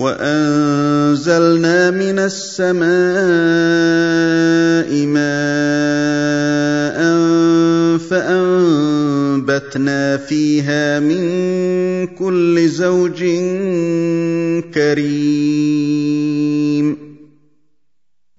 وأنزلنا من السماء ماء فأنبتنا فيها من كل زوج كريم.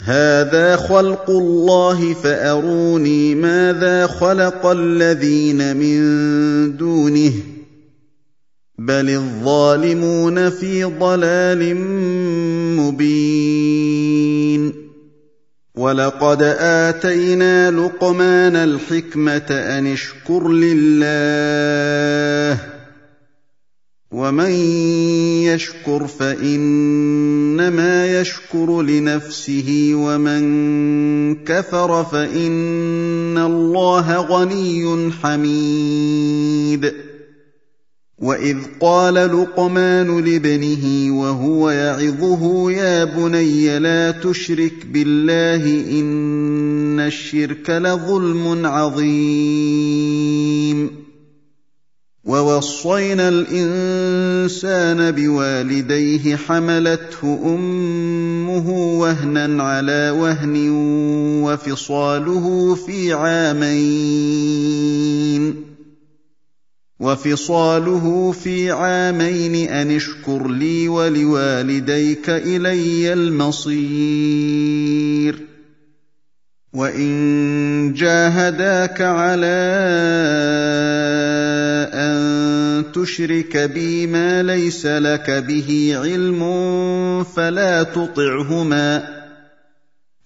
هذا خلق الله فأروني ماذا خلق الذين من دونه بل الظالمون في ضلال مبين ولقد اتينا لقمان الحكمه ان اشكر لله ومن يشكر فانما يشكر لنفسه ومن كفر فان الله غني حميد واذ قال لقمان لابنه وهو يعظه يا بني لا تشرك بالله ان الشرك لظلم عظيم. ووصينا الانسان بوالديه حملته امه وهنا على وهن وفصاله في عامين وفصاله في عامين أن اشكر لي ولوالديك إلي المصير. وإن جاهداك على أن تشرك بي ما ليس لك به علم فلا تطعهما.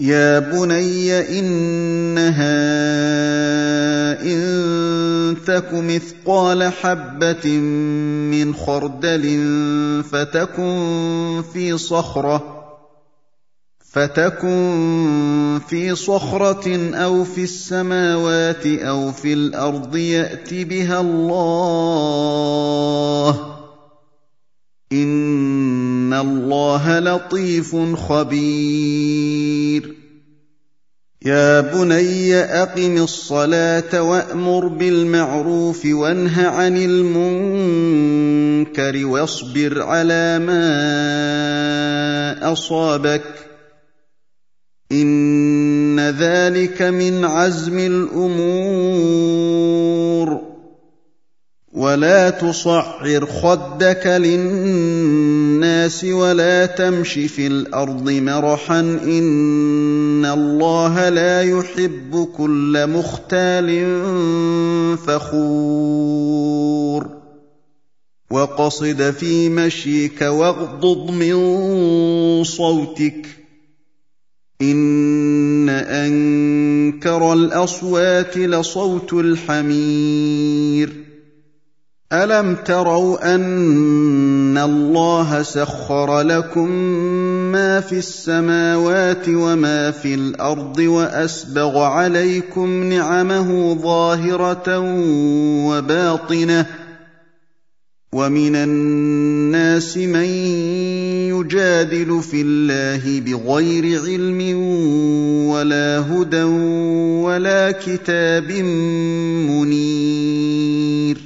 يا بني انها ان تك مثقال حبه من خردل فتكن في صخره فتكن في صخره أو في السماوات أو في الأرض يات بها الله ان الله لطيف خبير يا بني أقم الصلاة وأمر بالمعروف وانه عن المنكر واصبر على ما أصابك. إن ذلك من عزم الأمور. ولا تصعر خدك للناس ولا تمش في الأرض مرحا إن الله لا يحب كل مختال فخور وقصد في مشيك واغضض من صوتك إن أنكر الأصوات لصوت الحمير الم تروا ان الله سخر لكم ما في السماوات وما في الأرض واسبغ عليكم نعمه ظاهره وباطنه ومن الناس من يجادل في الله بغير علم ولا هدى ولا كتاب منير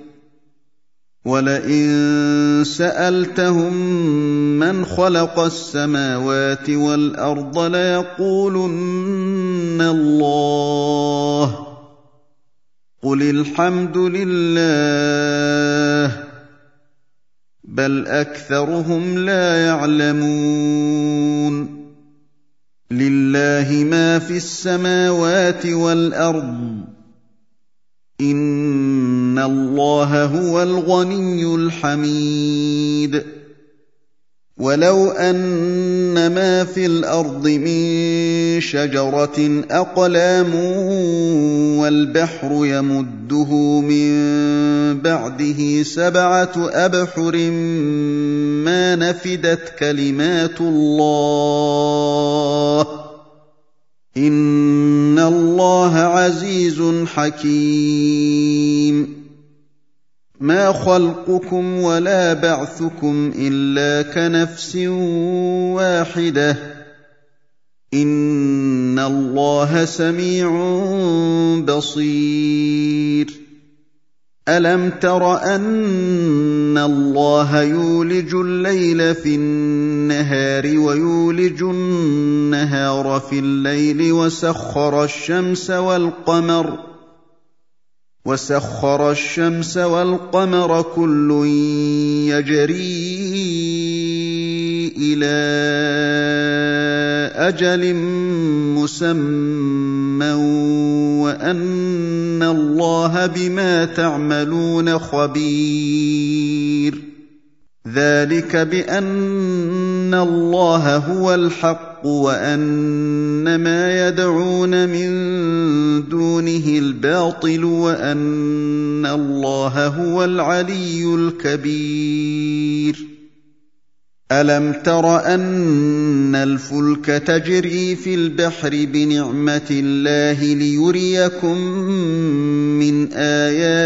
ولئن سالتهم من خلق السماوات والارض ليقولن الله قل الحمد لله بل اكثرهم لا يعلمون لله ما في السماوات والارض ان الله هو الغني الحميد ولو ان ما في الأرض من شجره اقلام والبحر يمده من بعده سبعه ابحر ما نفدت كلمات الله ان الله عزيز حكيم ما خلقكم ولا بعثكم الا كنفس واحدة ان الله سميع بصير ألم تر أن الله يولج الليل في النهار ويولج النهار في الليل وسخر الشمس والقمر وسخر الشمس والقمر كل يجري إلى أجل مسمى وأن الله بما تعملون خبير. ذلك بأن الله هو الحق وأن ما يدعون من دونه الباطل وأن الله هو العلي الكبير. ألم تر أن الفلك تجري في البحر بنعمة الله ليريكم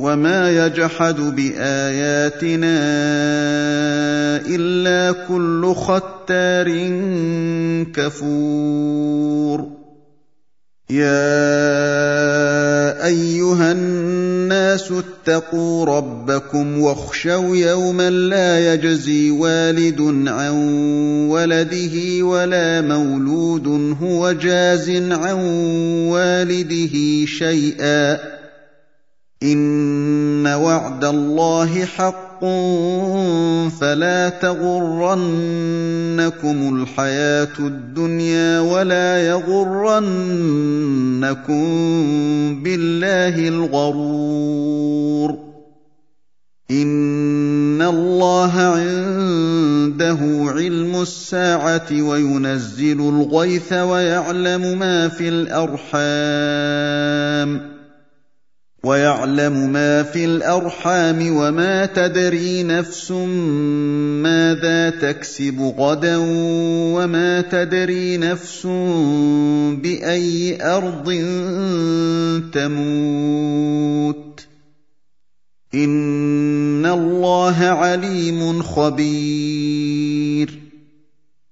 وما يجحد باياتنا الا كل ختار كفور يا ايها الناس اتقوا ربكم واخشوا يوما لا يجزي والد عن ولده ولا مولود هو جاز عن والده شيئا ان وعد الله حق فلا تغرنكم الحياة الدنيا ولا يغرنكم بالله الغرور ان الله عنده علم الساعة وينزل الغيث ويعلم ما في الارحام ويعلم ما في الأرحام وما تدري نفس ماذا تكسب غدا وما تدري نفس بأي أرض تموت. إن الله عليم خبير.